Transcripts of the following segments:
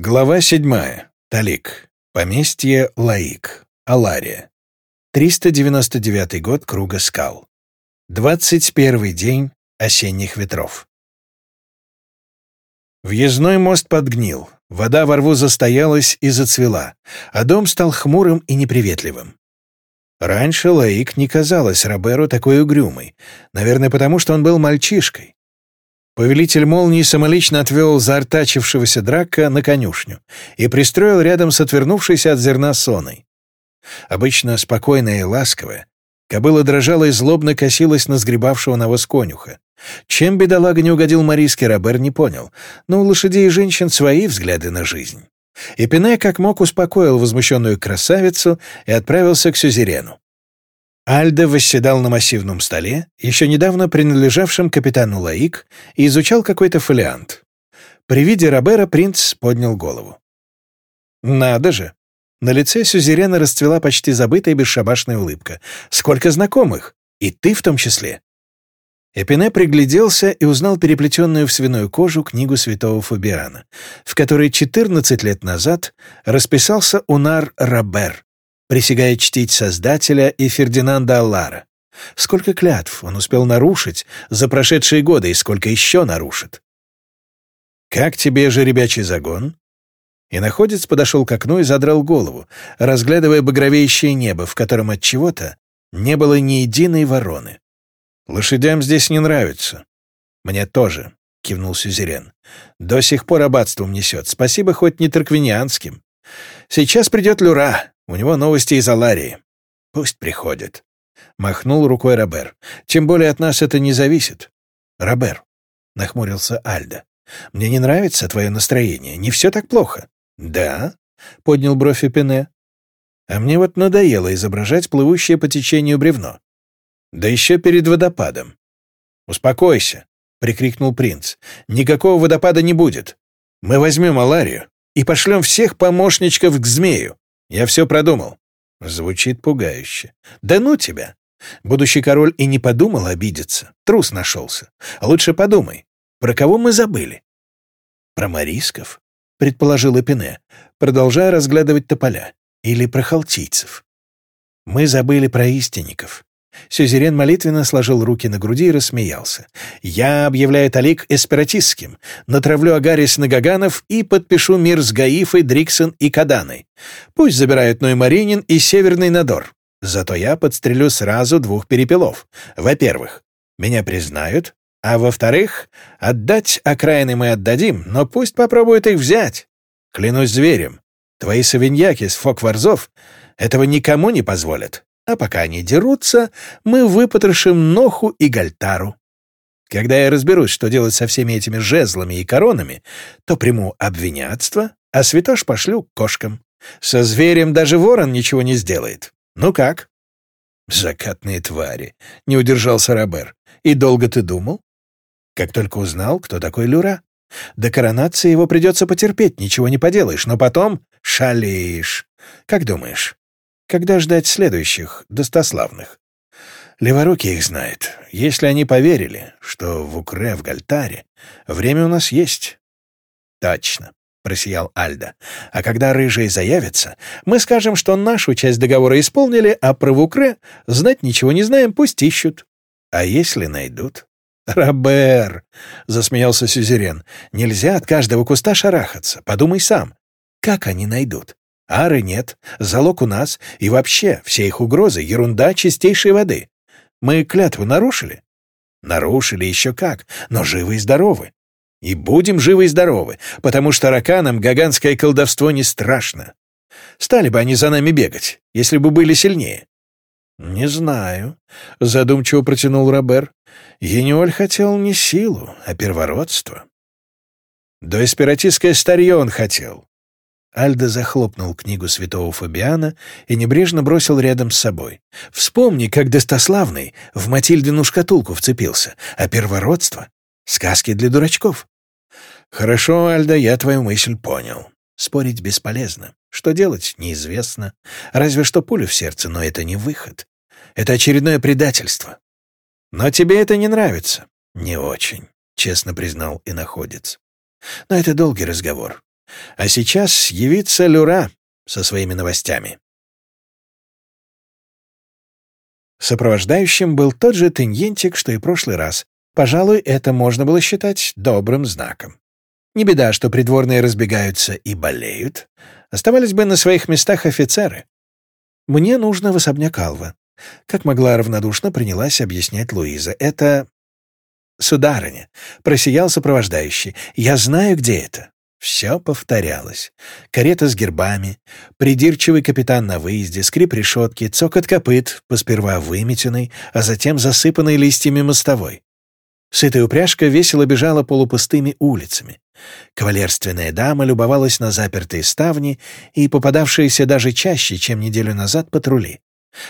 Глава седьмая. Талик. Поместье Лаик. Алария. 399 год Круга скал. 21 день осенних ветров. Въездной мост подгнил, вода во рву застоялась и зацвела, а дом стал хмурым и неприветливым. Раньше Лаик не казалась Роберу такой угрюмой, наверное, потому что он был мальчишкой. Повелитель молнии самолично отвел заортачившегося драка на конюшню и пристроил рядом с отвернувшейся от зерна соной. Обычно спокойная и ласковая, кобыла дрожала и злобно косилась на сгребавшего навоз конюха. Чем бедолага не угодил Мариске, Робер не понял, но у лошадей и женщин свои взгляды на жизнь. И как мог успокоил возмущенную красавицу и отправился к Сюзерену. Альдо восседал на массивном столе, еще недавно принадлежавшем капитану Лаик, и изучал какой-то фолиант. При виде Робера принц поднял голову. «Надо же!» На лице Сюзерена расцвела почти забытая бесшабашная улыбка. «Сколько знакомых! И ты в том числе!» Эпине пригляделся и узнал переплетенную в свиную кожу книгу святого Фабиана, в которой 14 лет назад расписался Унар Робер, присягая чтить Создателя и Фердинанда Аллара. Сколько клятв он успел нарушить за прошедшие годы и сколько еще нарушит. «Как тебе же ребячий загон?» И находец подошел к окну и задрал голову, разглядывая багровеющее небо, в котором от чего-то не было ни единой вороны. «Лошадям здесь не нравится». «Мне тоже», — кивнул Сюзерен. «До сих пор аббатством несет. Спасибо хоть не тарквинианским. Сейчас придет Люра. У него новости из Аларии. Пусть приходит. Махнул рукой Робер. Тем более от нас это не зависит. Робер, нахмурился Альда. Мне не нравится твое настроение. Не все так плохо. Да? Поднял бровь Эпине. А мне вот надоело изображать плывущее по течению бревно. Да еще перед водопадом. «Успокойся», — прикрикнул принц. «Никакого водопада не будет. Мы возьмем Аларию и пошлем всех помощничков к змею. Я все продумал. Звучит пугающе. Да ну тебя! Будущий король и не подумал обидеться. Трус нашелся. Лучше подумай, про кого мы забыли? Про Марисков, предположил Эпине, продолжая разглядывать тополя. Или про халтийцев. Мы забыли про истинников. Сюзерен молитвенно сложил руки на груди и рассмеялся. «Я объявляю Талик эспиратистским, натравлю Агарис на Гаганов и подпишу мир с Гаифой, Дриксон и Каданой. Пусть забирают Ноймаринин и Северный Надор. Зато я подстрелю сразу двух перепелов. Во-первых, меня признают, а во-вторых, отдать окраины мы отдадим, но пусть попробуют их взять. Клянусь зверем, твои савиньяки с Фокварзов этого никому не позволят». А пока они дерутся, мы выпотрошим Ноху и Гальтару. Когда я разберусь, что делать со всеми этими жезлами и коронами, то приму обвинятство, а святош пошлю к кошкам. Со зверем даже ворон ничего не сделает. Ну как? Закатные твари, — не удержался Робер. И долго ты думал? Как только узнал, кто такой Люра. До коронации его придется потерпеть, ничего не поделаешь, но потом шалишь. Как думаешь, когда ждать следующих, достославных? Леворукий их знает. Если они поверили, что в Укре, в Гальтаре, время у нас есть. Точно, — просиял Альда. А когда рыжие заявятся, мы скажем, что нашу часть договора исполнили, а про Вукре знать ничего не знаем, пусть ищут. А если найдут? «Робер!» — засмеялся Сюзерен. «Нельзя от каждого куста шарахаться. Подумай сам. Как они найдут? Ары нет, залог у нас, и вообще все их угрозы — ерунда чистейшей воды. Мы клятву нарушили? Нарушили еще как, но живы и здоровы. И будем живы и здоровы, потому что раканам гаганское колдовство не страшно. Стали бы они за нами бегать, если бы были сильнее. «Не знаю», — задумчиво протянул Робер. «Ениоль хотел не силу, а первородство». «Да эспиратистское старье он хотел. Альдо захлопнул книгу святого Фабиана и небрежно бросил рядом с собой. «Вспомни, как достославный в Матильдину шкатулку вцепился, а первородство — сказки для дурачков». «Хорошо, Альдо, я твою мысль понял. Спорить бесполезно. Что делать, неизвестно. Разве что пулю в сердце, но это не выход. Это очередное предательство. Но тебе это не нравится?» «Не очень», — честно признал и находец. «Но это долгий разговор. А сейчас явится Люра со своими новостями. Сопровождающим был тот же Теньентик, что и прошлый раз. Пожалуй, это можно было считать добрым знаком. Не беда, что придворные разбегаются и болеют. Оставались бы на своих местах офицеры. Мне нужно в особняк Алва. Как могла равнодушно принялась объяснять Луиза. Это... Сударыня, просиял сопровождающий. Я знаю, где это. Все повторялось. Карета с гербами, придирчивый капитан на выезде, скрип решетки, цокот копыт, посперва выметенный, а затем засыпанный листьями мостовой. Сытая упряжка весело бежала полупустыми улицами. Кавалерственная дама любовалась на запертые ставни и попадавшиеся даже чаще, чем неделю назад, патрули.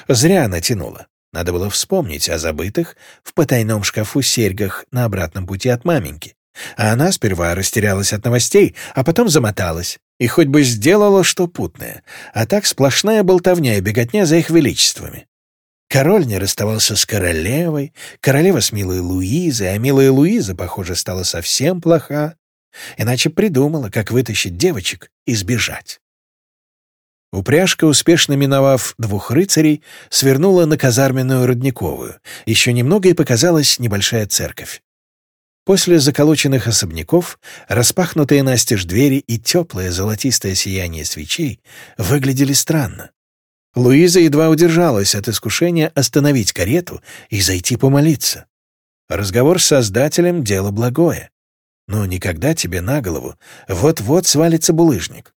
Зря натянула. Надо было вспомнить о забытых в потайном шкафу серьгах на обратном пути от маменьки. А она сперва растерялась от новостей, а потом замоталась. И хоть бы сделала что путное. А так сплошная болтовня и беготня за их величествами. Король не расставался с королевой, королева с милой Луизой, а милая Луиза, похоже, стала совсем плоха. Иначе придумала, как вытащить девочек и сбежать. Упряжка, успешно миновав двух рыцарей, свернула на казарменную Родниковую. Еще немного и показалась небольшая церковь. После заколоченных особняков распахнутые настежь двери и теплое золотистое сияние свечей выглядели странно. Луиза едва удержалась от искушения остановить карету и зайти помолиться. Разговор с Создателем — дело благое. Но никогда тебе на голову вот-вот свалится булыжник.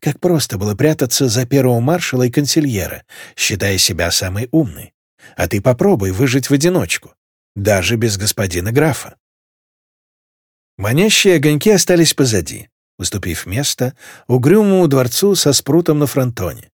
Как просто было прятаться за первого маршала и консильера, считая себя самой умной. А ты попробуй выжить в одиночку, даже без господина графа. Манящие огоньки остались позади, уступив место угрюмому дворцу со спрутом на фронтоне.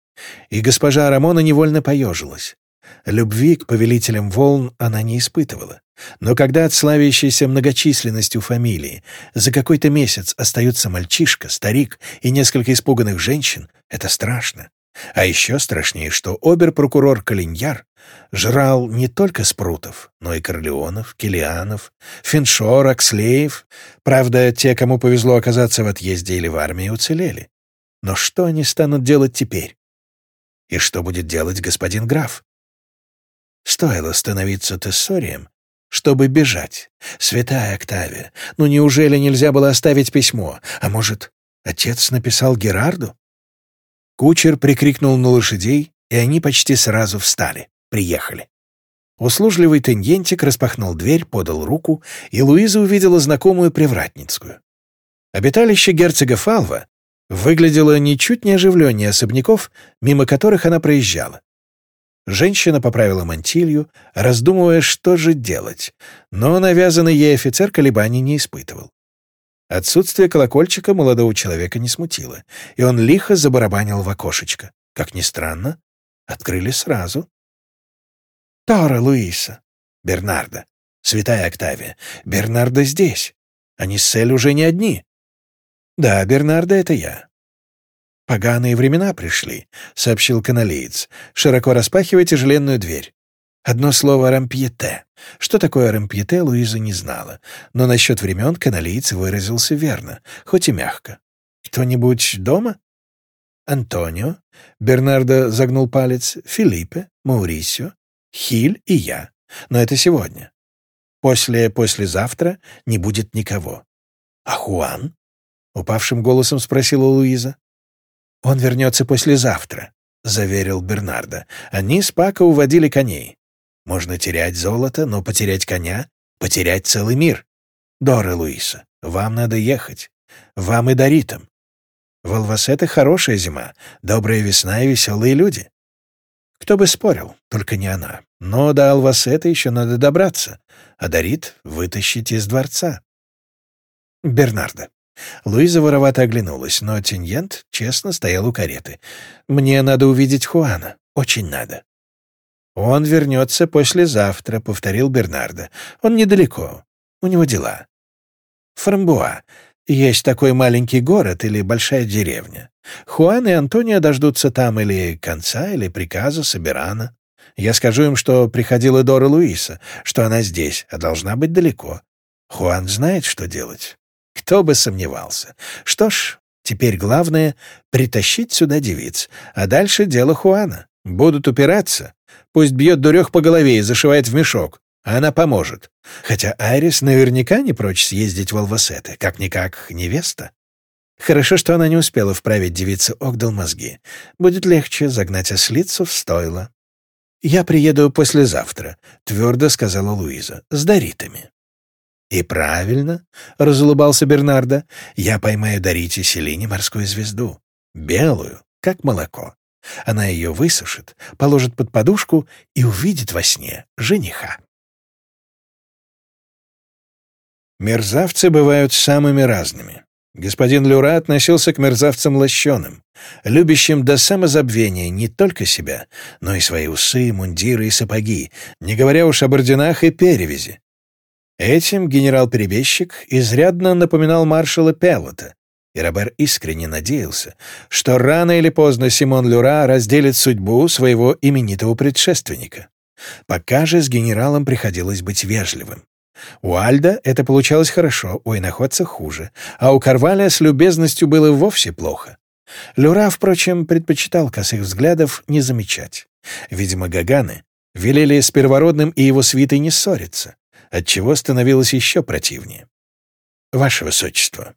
И госпожа Рамона невольно поежилась. Любви к повелителям волн она не испытывала. Но когда от славящейся многочисленностью фамилии за какой-то месяц остается мальчишка, старик и несколько испуганных женщин, это страшно. А еще страшнее, что обер-прокурор Калиньяр жрал не только спрутов, но и Корлеонов, Килианов, Финшор, Акслеев. Правда, те, кому повезло оказаться в отъезде или в армии, уцелели. Но что они станут делать теперь? И что будет делать господин граф? Стоило становиться тессорием, чтобы бежать. Святая Октавия, ну неужели нельзя было оставить письмо? А может, отец написал Герарду? Кучер прикрикнул на лошадей, и они почти сразу встали. Приехали. Услужливый теньентик распахнул дверь, подал руку, и Луиза увидела знакомую привратницкую. Обиталище герцога Фалва выглядело ничуть не оживленнее особняков, мимо которых она проезжала. Женщина поправила мантилью, раздумывая, что же делать, но навязанный ей офицер колебаний не испытывал. Отсутствие колокольчика молодого человека не смутило, и он лихо забарабанил в окошечко. Как ни странно, открыли сразу. «Тора Луиса!» «Бернарда!» «Святая Октавия!» «Бернарда здесь!» «Они с Сель уже не одни!» «Да, Бернарда — это я. «Поганые времена пришли», — сообщил каналиец, широко распахивая тяжеленную дверь. Одно слово «рампьете». Что такое рампьете, Луиза не знала, но насчет времен каналиец выразился верно, хоть и мягко. «Кто-нибудь дома?» «Антонио», — Бернардо загнул палец, «Филиппе, Маурисио, Хиль и я. Но это сегодня. После послезавтра не будет никого». «А Хуан?» — упавшим голосом спросила Луиза. «Он вернется послезавтра», — заверил Бернардо. Они с Пако уводили коней. Можно терять золото, но потерять коня — потерять целый мир. Дора Луиса, вам надо ехать. Вам и Доритам. В Алвасете хорошая зима, добрая весна и веселые люди. Кто бы спорил, только не она. Но до Алвасета еще надо добраться, а Дорит вытащить из дворца. Бернардо, Луиза воровато оглянулась, но Тиньент честно стоял у кареты. «Мне надо увидеть Хуана. Очень надо». «Он вернется послезавтра», — повторил Бернардо. «Он недалеко. У него дела». «Фрамбуа. Есть такой маленький город или большая деревня. Хуан и Антония дождутся там или конца, или приказа Собирана. Я скажу им, что приходила Дора Луиса, что она здесь, а должна быть далеко. Хуан знает, что делать. Кто бы сомневался. Что ж, Теперь главное — притащить сюда девиц, а дальше дело Хуана. Будут упираться. Пусть бьет дурех по голове и зашивает в мешок, а она поможет. Хотя Айрис наверняка не прочь съездить в Алвасеты, как-никак невеста. Хорошо, что она не успела вправить девице Огдал мозги. Будет легче загнать ослицу в стойло. «Я приеду послезавтра», — твердо сказала Луиза, — «с Доритами». «И правильно», — разулыбался Бернардо, — «я поймаю Дорите Селине морскую звезду, белую, как молоко. Она ее высушит, положит под подушку и увидит во сне жениха». Мерзавцы бывают самыми разными. Господин Люра относился к мерзавцам лощеным, любящим до самозабвения не только себя, но и свои усы, мундиры и сапоги, не говоря уж об орденах и перевязи. Этим генерал-перебежчик изрядно напоминал маршала Пелота, и Робер искренне надеялся, что рано или поздно Симон Люра разделит судьбу своего именитого предшественника. Пока же с генералом приходилось быть вежливым. У Альда это получалось хорошо, у иноходца хуже, а у Карваля с любезностью было вовсе плохо. Люра, впрочем, предпочитал косых взглядов не замечать. Видимо, Гаганы велели с первородным и его свитой не ссориться отчего становилось еще противнее. «Ваше Высочество».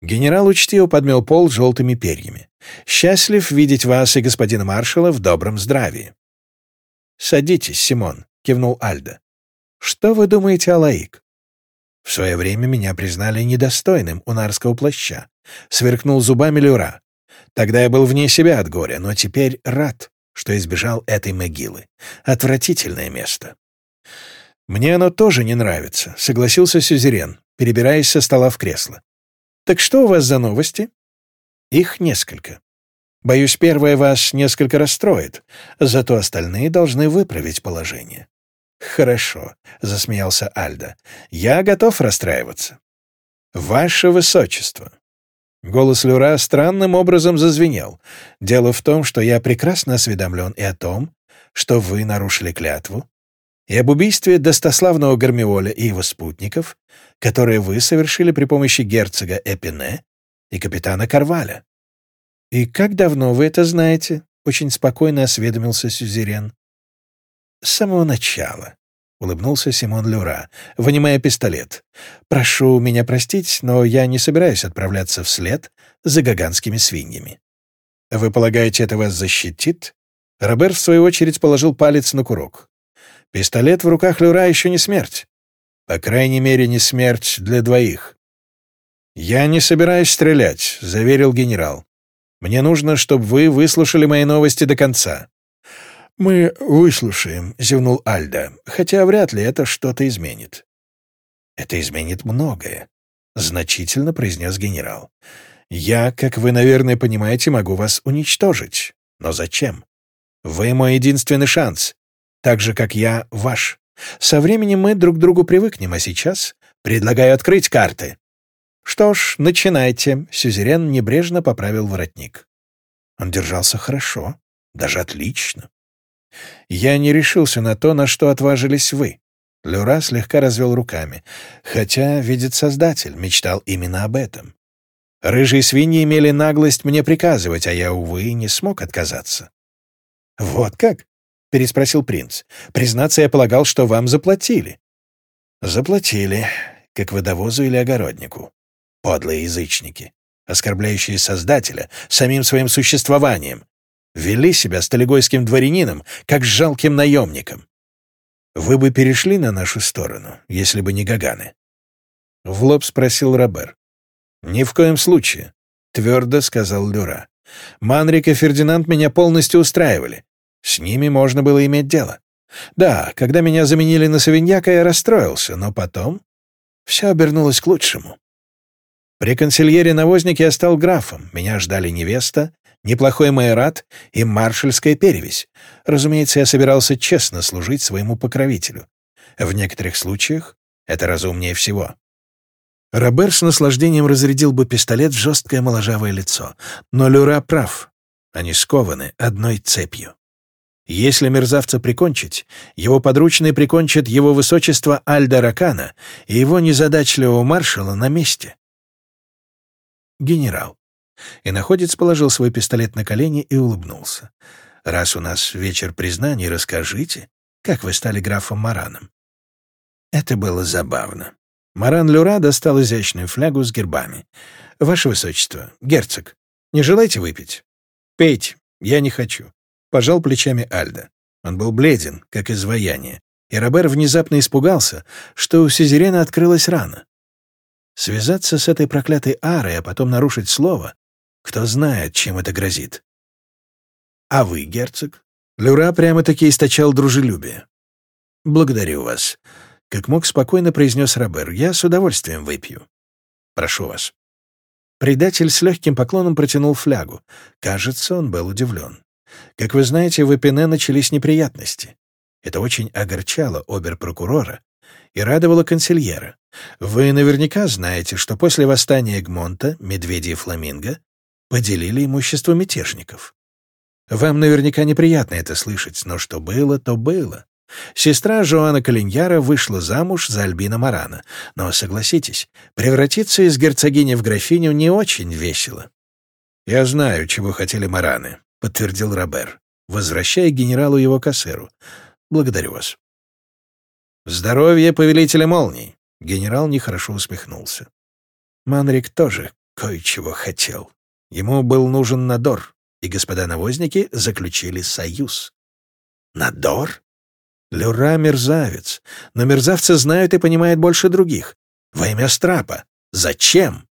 Генерал учтиво подмел пол желтыми перьями. «Счастлив видеть вас и господина маршала в добром здравии». «Садитесь, Симон», — кивнул Альда. «Что вы думаете о Лаик?» «В свое время меня признали недостойным унарского плаща», — сверкнул зубами Люра. «Тогда я был вне себя от горя, но теперь рад, что избежал этой могилы. Отвратительное место». «Мне оно тоже не нравится», — согласился Сюзерен, перебираясь со стола в кресло. «Так что у вас за новости?» «Их несколько. Боюсь, первая вас несколько расстроит, зато остальные должны выправить положение». «Хорошо», — засмеялся Альда. «Я готов расстраиваться». «Ваше Высочество». Голос Люра странным образом зазвенел. «Дело в том, что я прекрасно осведомлен и о том, что вы нарушили клятву, и об убийстве достославного Гармиоля и его спутников, которое вы совершили при помощи герцога Эпине и капитана Карваля. «И как давно вы это знаете?» — очень спокойно осведомился Сюзерен. «С самого начала», — улыбнулся Симон Люра, вынимая пистолет. «Прошу меня простить, но я не собираюсь отправляться вслед за гаганскими свиньями». «Вы полагаете, это вас защитит?» Робер, в свою очередь, положил палец на курок. Пистолет в руках Люра еще не смерть. По крайней мере, не смерть для двоих. «Я не собираюсь стрелять», — заверил генерал. «Мне нужно, чтобы вы выслушали мои новости до конца». «Мы выслушаем», — зевнул Альда, «хотя вряд ли это что-то изменит». «Это изменит многое», — значительно произнес генерал. «Я, как вы, наверное, понимаете, могу вас уничтожить. Но зачем? Вы мой единственный шанс так же, как я ваш. Со временем мы друг к другу привыкнем, а сейчас предлагаю открыть карты». «Что ж, начинайте», — Сюзерен небрежно поправил воротник. Он держался хорошо, даже отлично. «Я не решился на то, на что отважились вы». Люра слегка развел руками, хотя, видит Создатель, мечтал именно об этом. Рыжие свиньи имели наглость мне приказывать, а я, увы, не смог отказаться. «Вот как?» — переспросил принц. «Признаться, я полагал, что вам заплатили». «Заплатили, как водовозу или огороднику. Подлые язычники, оскорбляющие Создателя самим своим существованием, вели себя столегойским дворянином, как с жалким наемником. Вы бы перешли на нашу сторону, если бы не Гаганы?» В лоб спросил Робер. «Ни в коем случае», — твердо сказал Люра. «Манрик и Фердинанд меня полностью устраивали. С ними можно было иметь дело. Да, когда меня заменили на Савиньяка, я расстроился, но потом все обернулось к лучшему. При консильере-навознике я стал графом, меня ждали невеста, неплохой майорат и маршальская перевесь. Разумеется, я собирался честно служить своему покровителю. В некоторых случаях это разумнее всего. Робер с наслаждением разрядил бы пистолет в жесткое моложавое лицо. Но Люра прав. Они скованы одной цепью. Если мерзавца прикончить, его подручные прикончат его высочество Альда Ракана и его незадачливого маршала на месте. Генерал, И находец положил свой пистолет на колени и улыбнулся. «Раз у нас вечер признаний, расскажите, как вы стали графом Мараном?» Это было забавно. Маран Люра достал изящную флягу с гербами. «Ваше Высочество, герцог, не желаете выпить?» «Пейте, я не хочу», — пожал плечами Альда. Он был бледен, как изваяние, и Робер внезапно испугался, что у Сизерена открылась рана. Связаться с этой проклятой Арой, а потом нарушить слово, кто знает, чем это грозит. А вы, герцог? Люра прямо-таки источал дружелюбие. «Благодарю вас», — как мог спокойно произнес Робер. «Я с удовольствием выпью. Прошу вас». Предатель с легким поклоном протянул флягу. Кажется, он был удивлен. Как вы знаете, в Эпине начались неприятности. Это очень огорчало обер-прокурора и радовало консильера. Вы наверняка знаете, что после восстания Гмонта медведи и фламинго поделили имущество мятежников. Вам наверняка неприятно это слышать, но что было, то было. Сестра Жоана Калиньяра вышла замуж за Альбина Марана, но, согласитесь, превратиться из герцогини в графиню не очень весело. «Я знаю, чего хотели Мараны», — подтвердил Робер, возвращая генералу его кассеру. «Благодарю вас». «Здоровье повелителя молний!» — генерал нехорошо усмехнулся. Манрик тоже кое-чего хотел. Ему был нужен Надор, и господа навозники заключили союз. «Надор?» Люра — мерзавец, но мерзавцы знают и понимают больше других. Во имя Страпа. Зачем?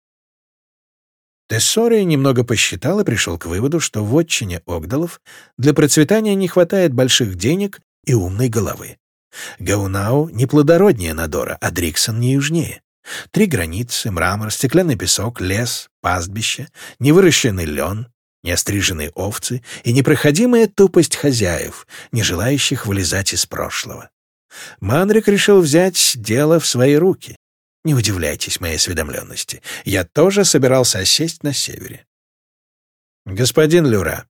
Тессори немного посчитал и пришел к выводу, что в отчине Огдалов для процветания не хватает больших денег и умной головы. Гаунау не плодороднее Надора, а Дриксон не южнее. Три границы, мрамор, стеклянный песок, лес, пастбище, невыращенный лен, неостриженные овцы и непроходимая тупость хозяев, не желающих вылезать из прошлого. Манрик решил взять дело в свои руки. Не удивляйтесь моей осведомленности. Я тоже собирался осесть на севере. Господин Люра.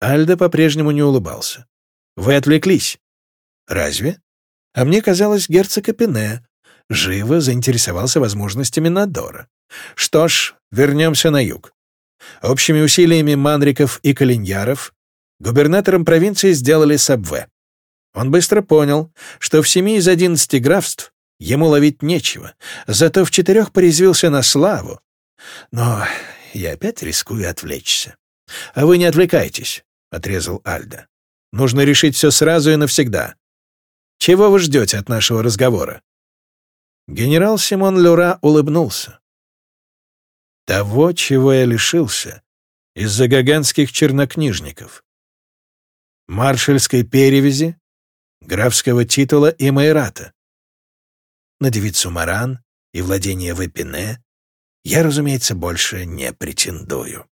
Альда по-прежнему не улыбался. Вы отвлеклись. Разве? А мне казалось, герцог Эпине живо заинтересовался возможностями Надора. Что ж, вернемся на юг. Общими усилиями Манриков и Калиньяров губернатором провинции сделали Сабве. Он быстро понял, что в семи из одиннадцати графств ему ловить нечего, зато в четырех порезвился на славу. Но я опять рискую отвлечься. «А вы не отвлекайтесь», — отрезал Альда. «Нужно решить все сразу и навсегда. Чего вы ждете от нашего разговора?» Генерал Симон Люра улыбнулся. Того, чего я лишился из-за гаганских чернокнижников. Маршальской перевязи, графского титула и майрата. На девицу Маран и владение в Эпине я, разумеется, больше не претендую.